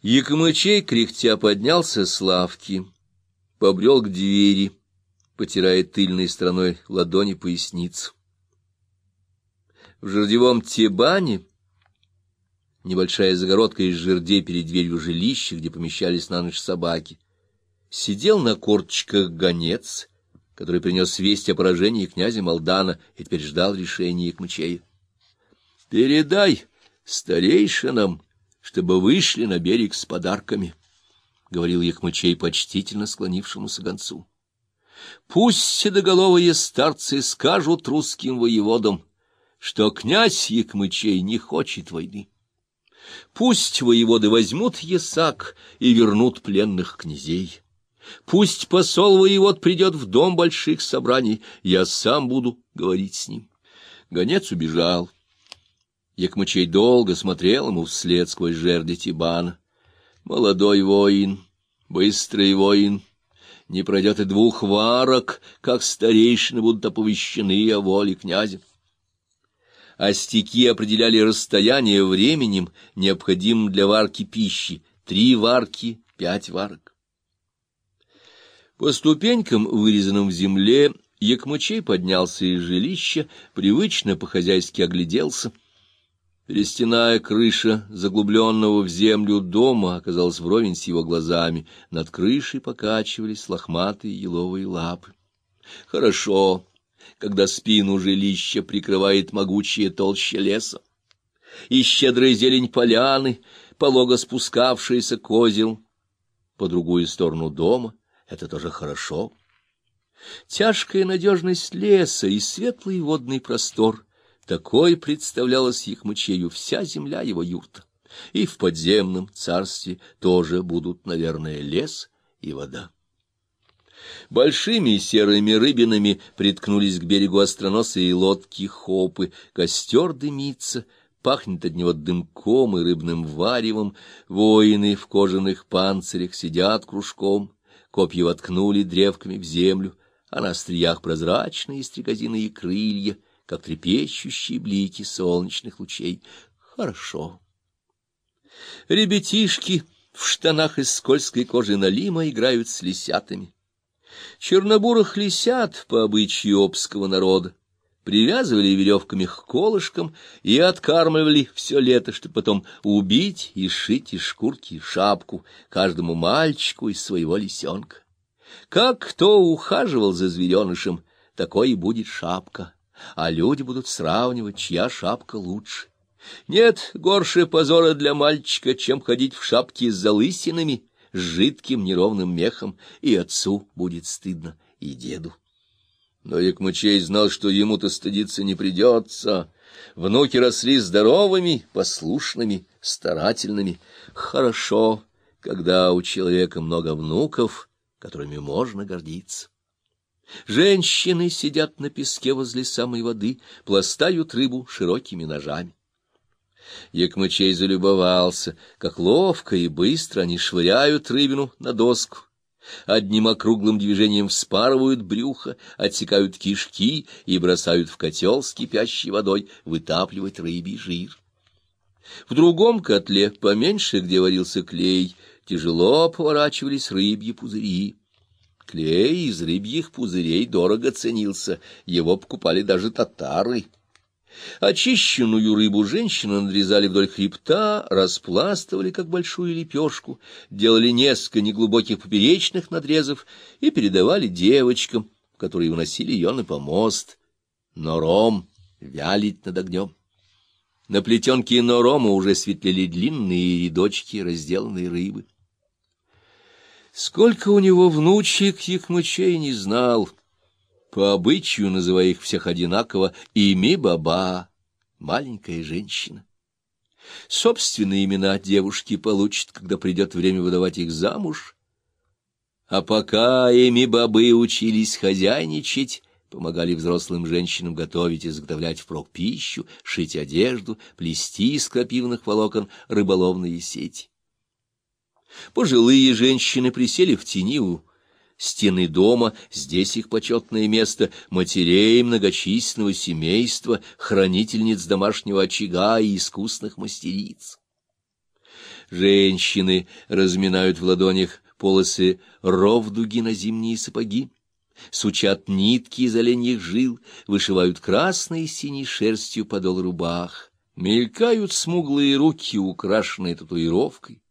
Якомычей, кряхтя, поднялся с лавки, побрел к двери, потирая тыльной стороной ладони поясницу. В жердевом тебане, небольшая загородка из жердей перед дверью жилища, где помещались на ночь собаки, сидел на корточках гонец, который принес весть о поражении князя Молдана и теперь ждал решения Якмычея. — Передай старейшинам, чтобы вышли на берег с подарками, — говорил Якмычей почтительно склонившемуся гонцу. — Пусть седоголовые старцы скажут русским воеводам, что князь Якмычей не хочет войны. Пусть воеводы возьмут ясак и вернут пленных князей. Пусть посол воевод придет в дом больших собраний, я сам буду говорить с ним. Гонец убежал. Якмычей долго смотрел ему вслед сквозь жерди Тибана. Молодой воин, быстрый воин, не пройдет и двух варок, как старейшины будут оповещены о воле князя. Остяки определяли расстояние временем, необходимым для варки пищи. Три варки, пять варок. По ступенькам, вырезанным в земле, Якмычей поднялся из жилища, привычно по-хозяйски огляделся — Перестяная крыша заглубленного в землю дома оказалась вровень с его глазами. Над крышей покачивались лохматые еловые лапы. Хорошо, когда спину жилища прикрывает могучая толща леса. И щедрая зелень поляны, полого спускавшаяся козел по другую сторону дома — это тоже хорошо. Тяжкая надежность леса и светлый водный простор — такой представлялась Якмычею вся земля его юрта. И в подземном царстве тоже будут, наверное, лес и вода. Большими серыми рыбинами приткнулись к берегу остроносые лодки хопы, костер дымится, пахнет от него дымком и рыбным варевом, воины в кожаных панцирях сидят кружком, копья воткнули древками в землю, а на остриях прозрачные стрекозиные крылья — как трепещущие блики солнечных лучей. Хорошо. Ребятишки в штанах из скользкой кожи налима играют с лисятами. Чернобурых лисят по обычаю обского народа привязывали веревками к колышкам и откармливали все лето, чтобы потом убить и сшить из шкурки шапку каждому мальчику из своего лисенка. Как кто ухаживал за зверенышем, такой и будет шапка а люди будут сравнивать, чья шапка лучше. Нет горше позора для мальчика, чем ходить в шапке с залысинами, с жидким неровным мехом, и отцу будет стыдно, и деду. Но Якмычей знал, что ему-то стыдиться не придется. Внуки росли здоровыми, послушными, старательными. Хорошо, когда у человека много внуков, которыми можно гордиться. Женщины сидят на песке возле самой воды, пластают рыбу широкими ножами. Якмычей залюбовался, как ловко и быстро они швыряют рыбину на доску. Одним округлым движением вспарывают брюхо, отсекают кишки и бросают в котел с кипящей водой вытапливать рыбий жир. В другом котле, поменьше, где варился клей, тяжело поворачивались рыбьи пузыри. Клей из рыбьих пузырей дорого ценился, его покупали даже татары. Очищенную рыбу женщины надрезали вдоль хребта, распластывали, как большую лепешку, делали несколько неглубоких поперечных надрезов и передавали девочкам, которые уносили ее на помост. Нором вялить над огнем. На плетенке норома уже светлели длинные рядочки разделанной рыбы. Сколько у него внучек Якмычей не знал. По обычаю, называя их всех одинаково, ими Баба, маленькая женщина. Собственные имена девушки получит, когда придет время выдавать их замуж. А пока ими бабы учились хозяйничать, помогали взрослым женщинам готовить и заготовлять впрок пищу, шить одежду, плести из крапивных волокон рыболовные сети. Пожилые женщины присели в тени у стены дома, здесь их почетное место, матерей многочисленного семейства, хранительниц домашнего очага и искусных мастериц. Женщины разминают в ладонях полосы ровдуги на зимние сапоги, сучат нитки из оленьих жил, вышивают красной и синей шерстью подол рубах, мелькают смуглые руки, украшенные татуировкой.